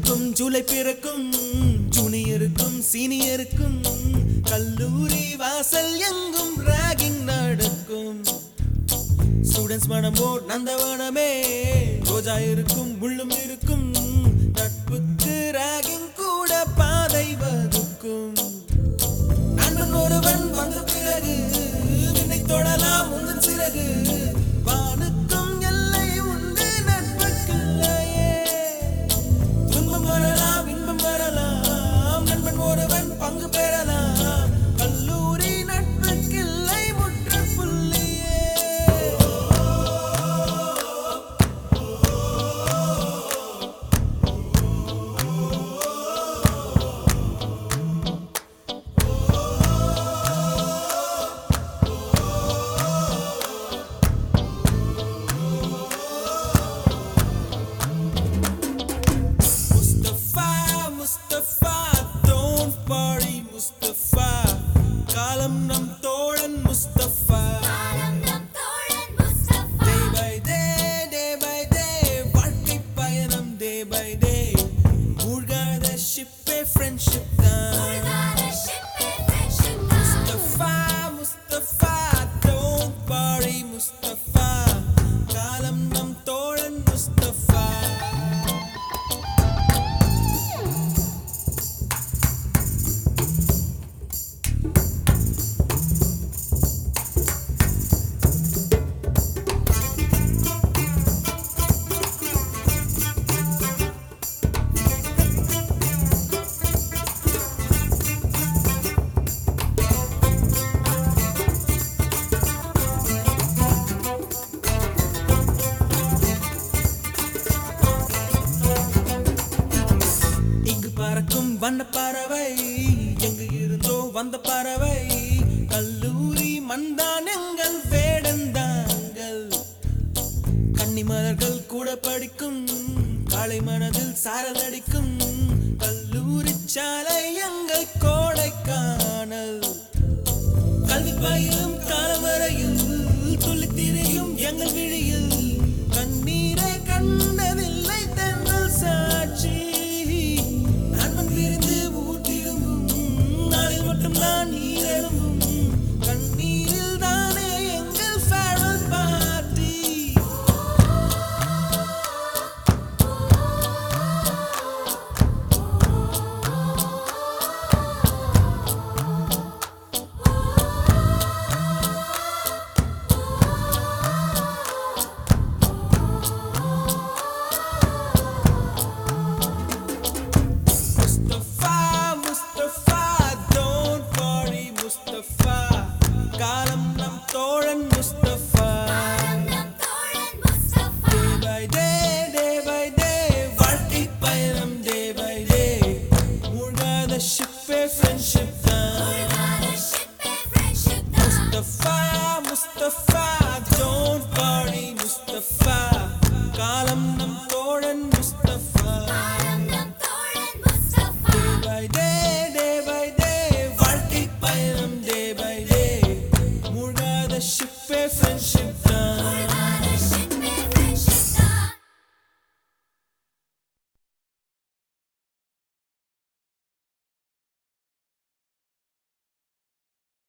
பிறக்கும் ஜூலை பிறக்கும் ஜூனியருக்கும் சீனியருக்கும் கல்லூரி வாசல் எங்கும் ராகிங் நடக்கும். ஸ்டூடெண்ட்ஸ் மனமோ நந்தவனமே ரோஜா இருக்கும் முள்ளும் இருக்கும் நட்புக்கு ராகிங் கூட பாதை வகுக்கும். நண்பன் ஒருவன் வந்த பிறகு தொடலாம் காலம் நம் தோழன் Mustafa Friendship down. Mustafa, Mustafa. வண்ண பறவை எங்கு இருந்தோ வந்த பறவை. கல்லூரி மண்தான் எங்கள் வேடந்தாங்கள் கன்னிமலர்கள் கூட படிக்கும் காலை மனதில் சாரல் கல்லூரி சாலை எங்கள் கோடைக்கானல். கல்வி பயிர்